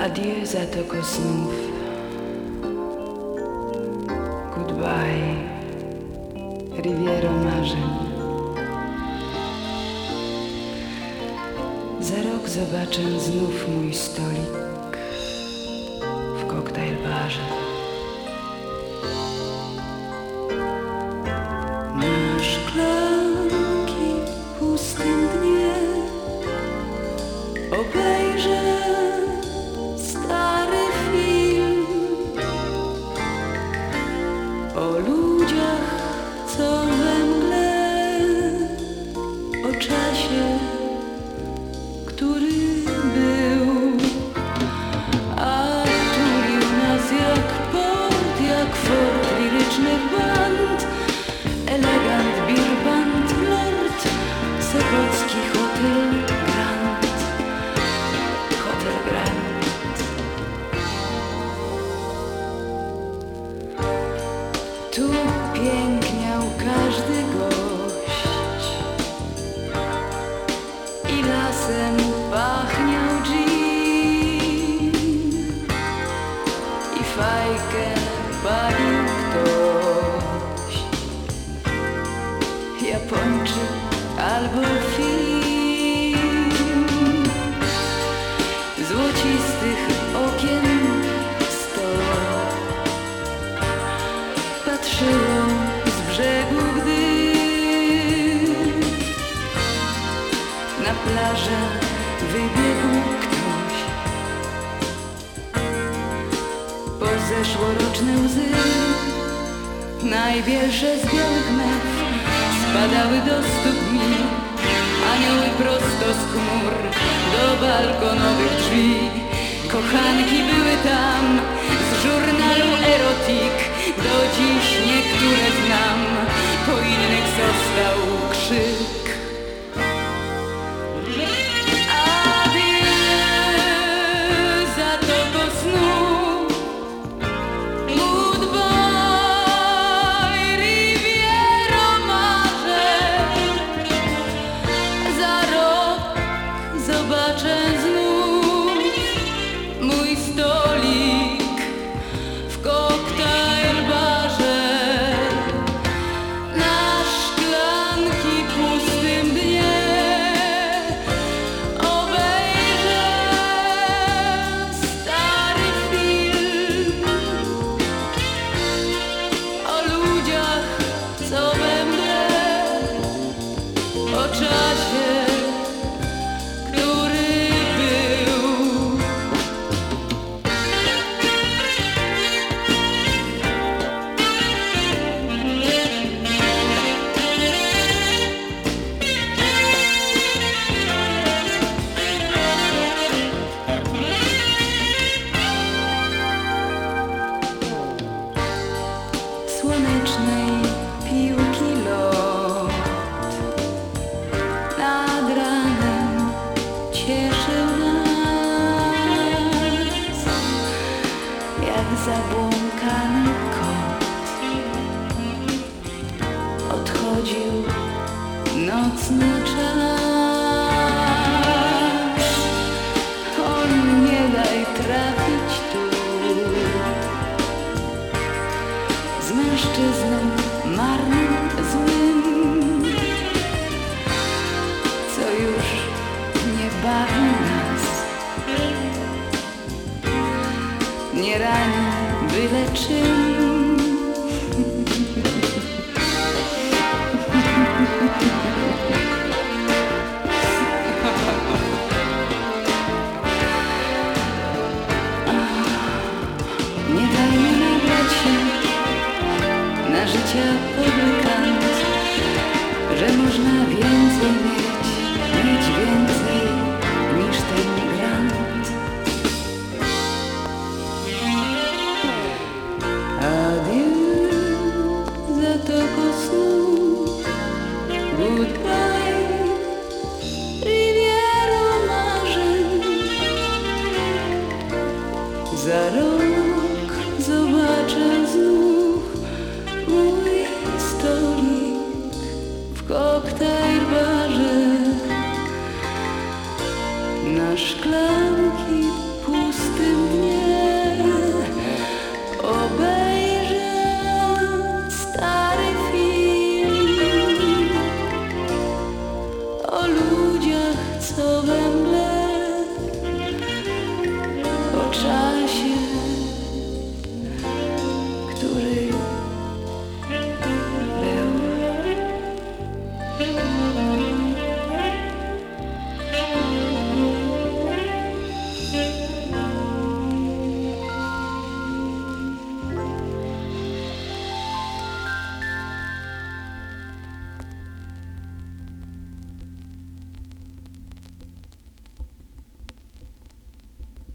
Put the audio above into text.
Adieu zatoko snów. Goodbye, Riviero marzeń. Za rok zobaczę znów mój stolik w koktajl barze. Na szklanki pustym dnie obejrzę Tu piękniał każdy gość. I lasem pachniał gin i fajkę palił ktoś. Japończyk albo plażę wybiegł ktoś. Po zeszłoroczne łzy, najwielsze z białych mew, spadały do stóp mi, anioły prosto z chmur do balkonowych drzwi. Kochanki były tam z żurnalu Erotik, do dziś niektóre znam, po innych został krzyk. Rani byle czym. Nie się na życia fabrykant, że można więcej mieć goodbye,